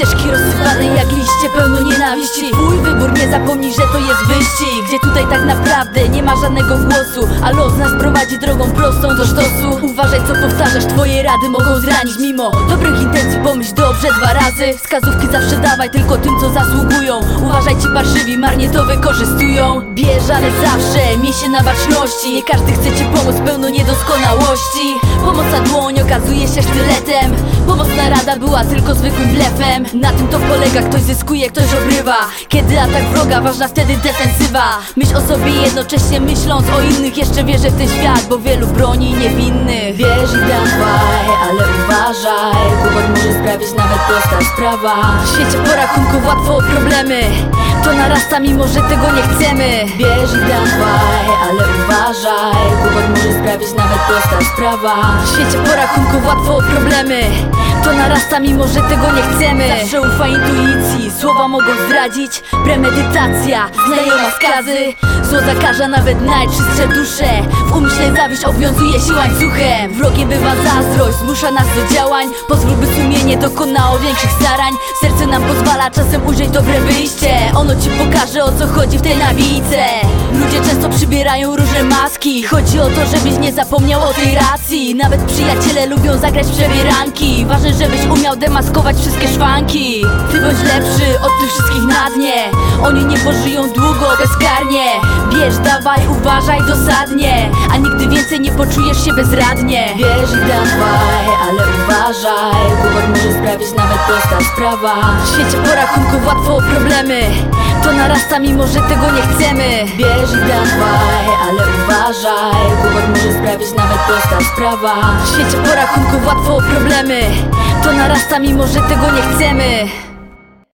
ścieżki rozsypane jak liście pełno nienawiści. Twój wybór, nie zapomnij, że to jest wyścig. Gdzie tutaj tak naprawdę nie ma żadnego głosu A los nas prowadzi drogą prostą do sztosu. Uważaj co powtarzasz, twoje rady mogą zranić. Mimo dobrych intencji pomyśl dobrze dwa razy. Wskazówki zawsze dawaj tylko tym co zasługują. Uważaj ci parszywi, marnie to wykorzystują. Bierz, ale zawsze miej się na baczności. Nie każdy chce ci pomóc, pełno niedoskonałości Pomocna dłoń okazuje się sztyletem. Pomocna rada była tylko zwykłym blefem. Na tym to polega, ktoś zyskuje, ktoś obrywa. Kiedy atak wroga, ważna wtedy defensywa. Myśl o sobie jednocześnie myśląc o innych. Jeszcze wierzę w ten świat, bo wielu broni niewinnych. Wierz i dawaj, ale uważaj. Kłopot może sprawić nawet prosta sprawa. W świecie porachunków łatwo o problemy. To narasta mimo, że tego nie chcemy. Wierz i dawaj, ale Sprawić nawet prosta sprawa. W świecie porachunków łatwo o problemy. To narasta mimo, że tego nie chcemy. Zawsze ufaj intuicji, słowa mogą zdradzić. Premedytacja, znajoma skazy. Zło zakaża nawet najczystsze dusze. W umyśle zawiść obwiązuje się łańcuchem. Wrogiem bywa zazdrość, zmusza nas do działań. Pozwól by sumienie dokonało większych starań. Serce nam pozwala czasem ujrzeć dobre wyjście. Ono ci pokaże o co chodzi w tej nawijce Ludzie często przybierają różne maski. Chodzi o to, żebyś nie zapomniał o tej racji. Nawet przyjaciele lubią zagrać w przebieranki. Ważne, żebyś umiał demaskować wszystkie szwanki. Ty bądź lepszy od tych wszystkich na dnie. Oni nie pożyją długo, bezkarnie. Bierz, dawaj, uważaj dosadnie. A nigdy więcej nie poczujesz się bezradnie. Bierz i dawaj, ale uważaj. Kłopot może sprawić nawet prosta sprawa. W świecie porachunków łatwo o problemy To narasta mimo, że tego nie chcemy. Bierz i dawaj, ale uważaj. Kłopot może sprawić nawet prosta sprawa. W świecie porachunków łatwo o problemy. To narasta mimo, że tego nie chcemy